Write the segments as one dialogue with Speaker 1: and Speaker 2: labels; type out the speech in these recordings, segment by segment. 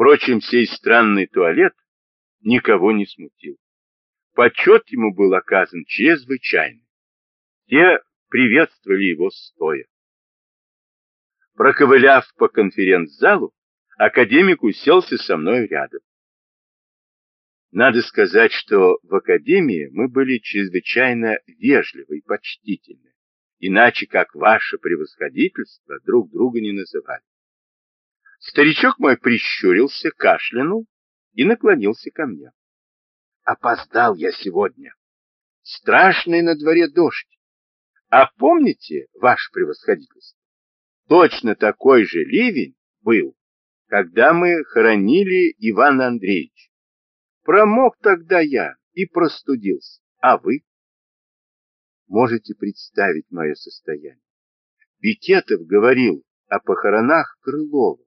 Speaker 1: Впрочем, сей странный туалет никого не смутил. Почет ему был оказан чрезвычайный. Все приветствовали его стоя. Проковыляв по конференц-залу, академик уселся со мной рядом. Надо сказать, что в академии мы были чрезвычайно вежливы и почтительны, иначе как ваше превосходительство друг друга не называли. Старичок мой прищурился, кашлянул и наклонился ко мне. Опоздал я сегодня. Страшный на дворе дождь. А помните, ваше превосходительство, точно такой же ливень был, когда мы хоронили Ивана Андреевича. Промок тогда я и простудился. А вы? Можете представить мое состояние. Бикетов говорил о похоронах Крылова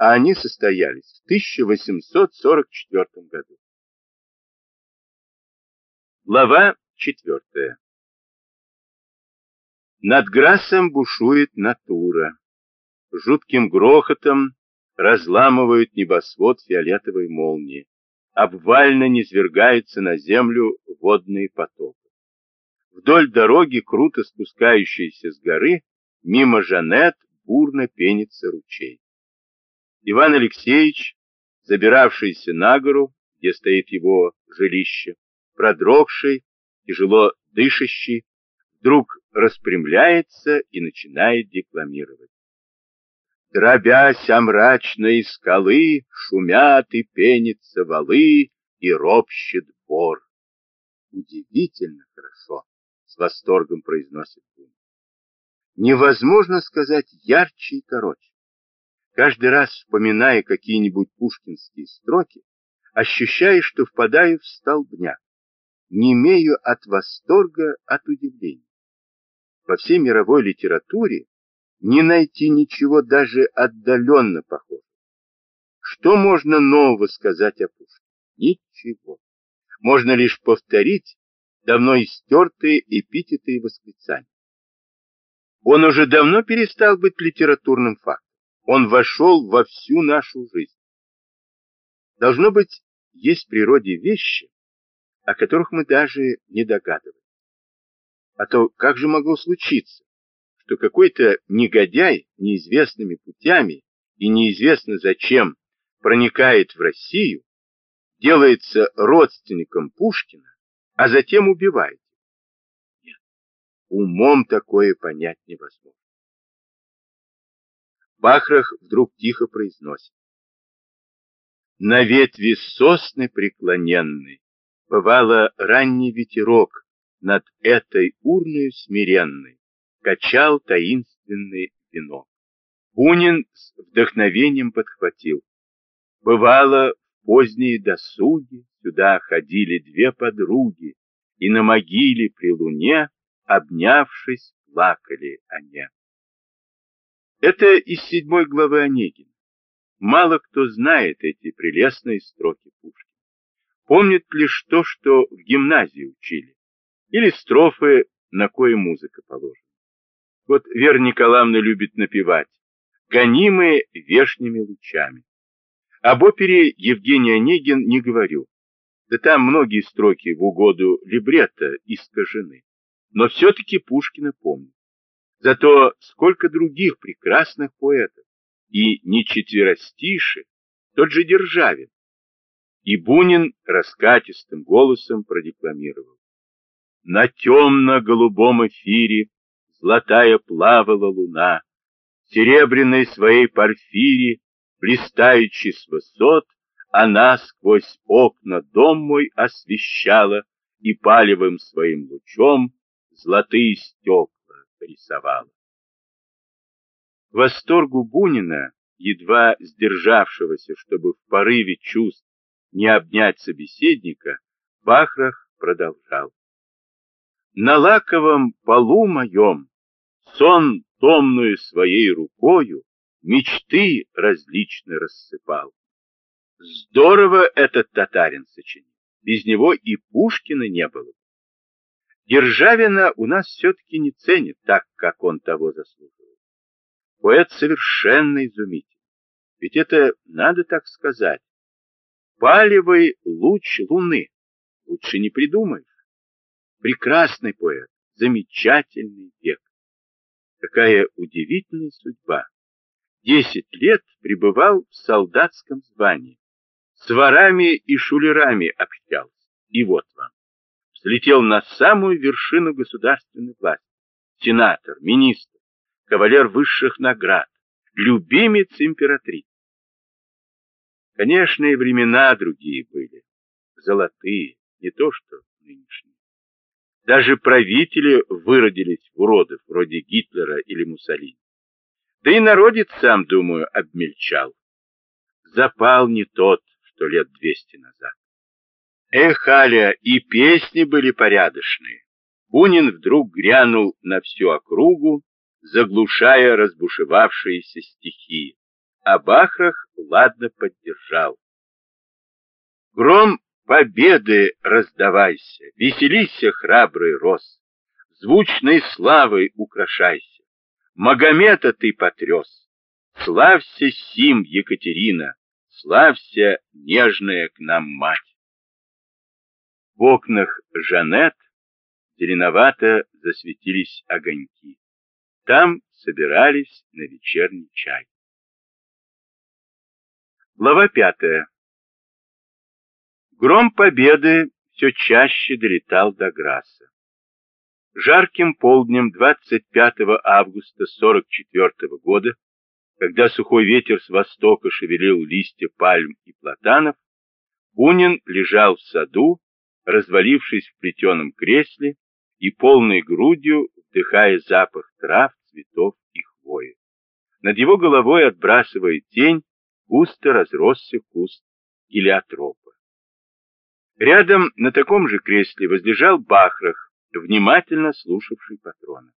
Speaker 1: а они состоялись в 1844 году. Глава четвертая. Над Грассом бушует натура. Жутким грохотом разламывают небосвод фиолетовой молнии. Обвально низвергаются на землю водные потоки. Вдоль дороги, круто спускающейся с горы, мимо Жанет бурно пенится ручей. Иван Алексеевич, забиравшийся на гору, где стоит его жилище, продрогший, тяжело дышащий, вдруг распрямляется и начинает декламировать. Дробясь о мрачной скалы, шумят и пенятся валы, и ропщет бор. Удивительно хорошо, с восторгом произносит Бунин. Невозможно сказать ярче и короче. Каждый раз, вспоминая какие-нибудь пушкинские строки, ощущаю, что впадаю в столбняк, не имею от восторга, от удивления. Во всей мировой литературе не найти ничего даже отдаленно похожего. Что можно нового сказать о Пушкине? Ничего. Можно лишь повторить давно истертые эпитеты и восклицания. Он уже давно перестал быть литературным фактом. Он вошел во всю нашу жизнь. Должно быть, есть в природе вещи, о которых мы даже не догадываемся. А то как же могло случиться, что какой-то негодяй неизвестными путями и неизвестно зачем проникает в Россию, делается родственником Пушкина, а затем убивает. Нет, умом такое понять невозможно. Бахрах вдруг тихо произносит. На ветви сосны преклоненной Бывало ранний ветерок Над этой урною смиренной Качал таинственный венок. Бунин с вдохновением подхватил. Бывало, поздние досуги Сюда ходили две подруги, И на могиле при луне, Обнявшись, плакали они. Это из седьмой главы Онегина. Мало кто знает эти прелестные строки Пушкина. Помнит лишь то, что в гимназии учили, или строфы, на кое музыка положена. Вот Вера Николаевна любит напевать «Гонимые вешними лучами». Об опере Евгений Онегин не говорю. Да там многие строки в угоду либретто искажены. Но все-таки Пушкина помнит. Зато сколько других прекрасных поэтов, и не четверостиши, тот же Державин. И Бунин раскатистым голосом продекламировал. На темно-голубом эфире золотая плавала луна, серебряной своей порфире, блистающей с высот, она сквозь окна дом мой освещала и палевым своим лучом золотые стекла рисовала. Восторгу Бунина, едва сдержавшегося, чтобы в порыве чувств не обнять собеседника, Бахрах продолжал. На лаковом полу моем сон томную своей рукою мечты различные рассыпал. Здорово этот татарин сочинил. Без него и Пушкина не было. Державина у нас все-таки не ценит так, как он того заслуживает. Поэт совершенно изумительный. Ведь это, надо так сказать, палевый луч луны. Лучше не придумаешь. Прекрасный поэт, замечательный век. Какая удивительная судьба. Десять лет пребывал в солдатском звании. С ворами и шулерами общался. И вот вам. Взлетел на самую вершину государственной власти. Сенатор, министр, кавалер высших наград, любимец императрицы. Конечно, и времена другие были, золотые, не то что нынешние. Даже правители выродились в уродов, вроде Гитлера или Муссолини. Да и народец сам, думаю, обмельчал. Запал не тот, что лет двести назад. Эх, Аля, и песни были порядочные. Бунин вдруг грянул на всю округу, заглушая разбушевавшиеся стихи, а Бахрах ладно поддержал. Гром победы раздавайся, веселися, храбрый рос, звучной славой украшайся. Магомета ты потряс, славься сим, Екатерина, славься, нежная к нам мать. В окнах Жанет зеленовато засветились огоньки. Там собирались на вечерний чай. Глава пятая. Гром победы все чаще долетал до Граса. Жарким полднем 25 августа 44 года, когда сухой ветер с востока шевелил листья пальм и платанов, Бунин лежал в саду, развалившись в плетеном кресле и полной грудью вдыхая запах трав, цветов и хвои. Над его головой, отбрасывая тень, густо разросся куст гелиотропа. Рядом на таком же кресле возлежал Бахрах, внимательно слушавший патрона.